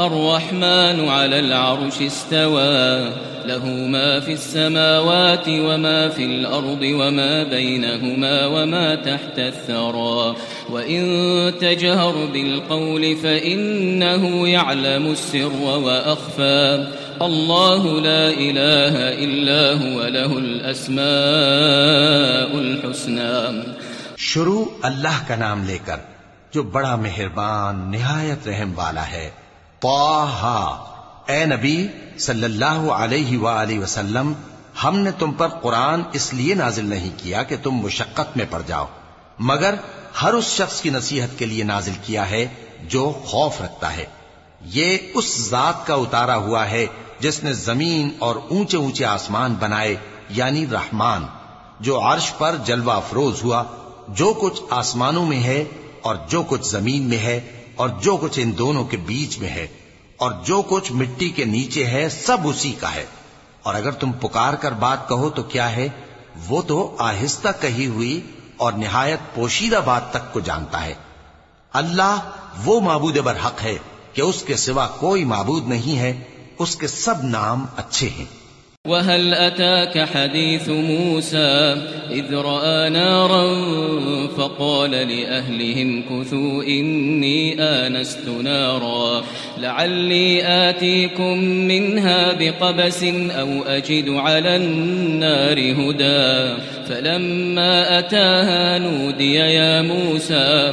الرحمن على العرش استوى، له ما في السماوات وما في الأرض وما بينهما وما تحت الثرى. وإن تجهر بالقول فإنه يعلم السر وأخفى. الله لا إله إلا هو، له الأسماء الحسنى. شروع اللہ کا نام لے کر جو بڑا مہربان، نہایت رحم والا ہے پاہا اے نبی صلی اللہ علیہ وآلہ وسلم، ہم نے تم پر قرآن اس لیے نازل نہیں کیا کہ تم مشقت میں پڑ جاؤ، مگر ہر اس شخص کی نصیحت کے لیے نازل کیا ہے جو خوف رکھتا ہے۔ یہ اس ذات کا اتارا ہوا ہے جس نے زمین اور اونچے اونچے آسمان بنائے یعنی رحمان، جو عرش پر جلوہ افروز ہوا، جو کچھ آسمانوں میں ہے اور جو کچھ زمین میں ہے اور جو کچھ ان دونوں کے بیچ میں ہے اور جو کچھ مٹی کے نیچے ہے، سب اسی کا ہے۔ اور اگر تم پکار کر بات کہو تو کیا ہے؟ وہ تو آہستہ کہی ہوئی اور نہایت پوشیدہ بات تک کو جانتا ہے۔ اللہ وہ معبود برحق ہے کہ اس کے سوا کوئی معبود نہیں ہے، اس کے سب نام اچھے ہیں۔ وهل أتاك حديث موسى إذ رأى نارا فقال لأهلهم كثوا إني آنست نارا لعلي آتيكم منها بقبس أو أجد على النار هدى فلما أتاها نودي يا موسى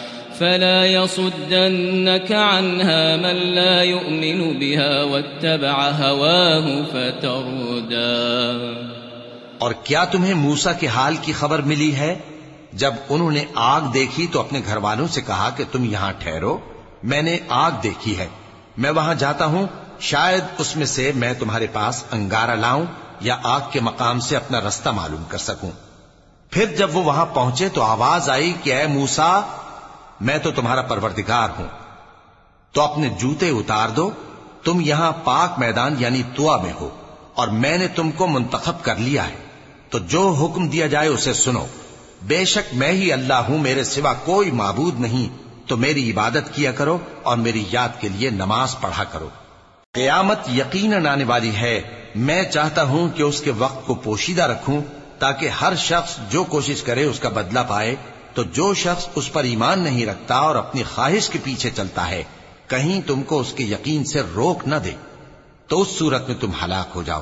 فلا يصدنك عنها من لا يؤمن بها واتبع هواه فتردى. اور کیا تمہیں موسا کے حال کی خبر ملی ہے؟ جب انہوں نے آگ دیکھی تو اپنے گھر والوں سے کہا کہ تم یہاں ٹھہرو، میں نے آگ دیکھی ہے۔ میں وہاں جاتا ہوں، شاید اس میں سے میں تمہارے پاس انگارہ لاؤں یا آگ کے مقام سے اپنا رستہ معلوم کر سکوں۔ پھر جب وہ وہاں پہنچے تو آواز آئی کہ اے موسا میں تو تمہارا پروردگار ہوں۔ تو اپنے جوتے اتار دو، تم یہاں پاک میدان یعنی توا میں ہو، اور میں نے تم کو منتخب کر لیا ہے۔ تو جو حکم دیا جائے اسے سنو۔ بے شک میں ہی اللہ ہوں، میرے سوا کوئی معبود نہیں۔ تو میری عبادت کیا کرو اور میری یاد کے لیے نماز پڑھا کرو۔ قیامت یقیناً آنے والی ہے۔ میں چاہتا ہوں کہ اس کے وقت کو پوشیدہ رکھوں، تاکہ ہر شخص جو کوشش کرے اس کا بدلہ پائے۔ تو جو شخص اس پر ایمان نہیں رکھتا اور اپنی خواہش کے پیچھے چلتا ہے، کہیں تم کو اس کے یقین سے روک نہ دے۔ تو اس صورت میں تم ہلاک ہو جاؤ۔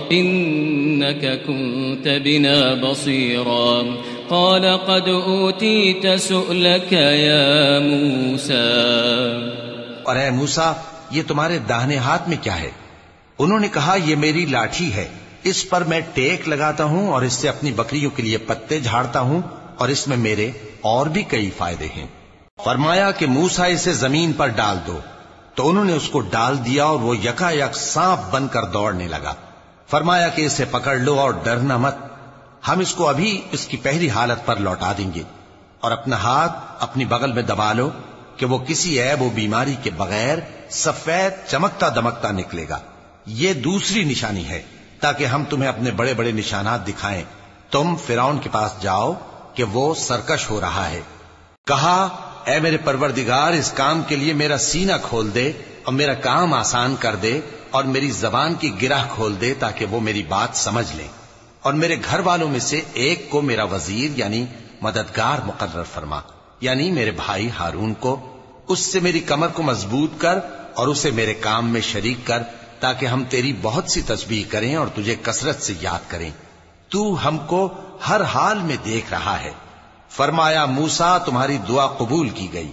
إنك كنت بنا بصيرا. قال قد أوتيت سؤلك يا موسى. اور اے موسا، یہ تمہارے داہنے ہاتھ میں کیا ہے؟ انہوں نے کہا، یہ میری لاٹھی ہے۔ اس پر میں ٹیک لگاتا ہوں اور اس سے اپنی بکریوں کے لیے پتے جھاڑتا ہوں اور اس میں میرے اور بھی کئی فائدے ہیں۔ فرمایا کہ موسا، اسے زمین پر ڈال دو۔ تو انہوں نے اس کو ڈال دیا اور وہ یکا یک سانپ بن کر دوڑنے لگا۔ فرمایا کہ اسے پکڑ لو اور ڈرنا مت۔ ہم اس کو ابھی اس کی پہلی حالت پر لوٹا دیں گے۔ اور اپنا ہاتھ اپنی بغل میں دبا لو کہ وہ کسی عیب و بیماری کے بغیر سفید چمکتا دمکتا نکلے گا۔ یہ دوسری نشانی ہے۔ تاکہ ہم تمہیں اپنے بڑے بڑے نشانات دکھائیں۔ تم فراؤن کے پاس جاؤ کہ وہ سرکش ہو رہا ہے۔ کہا، اے میرے پروردگار، اس کام کے لیے میرا سینہ کھول دے اور میرا کام آسان کر دے۔ اور میری زبان کی گرہ کھول دے تاکہ وہ میری بات سمجھ لیں اور میرے گھر والوں میں سے ایک کو میرا وزیر یعنی مددگار مقرر فرما یعنی میرے بھائی ہارون کو، اس سے میری کمر کو مضبوط کر اور اسے میرے کام میں شریک کر تاکہ ہم تیری بہت سی تسبیح کریں اور تجھے کثرت سے یاد کریں۔ تو ہم کو ہر حال میں دیکھ رہا ہے۔ فرمایا موسا تمہاری دعا قبول کی گئی۔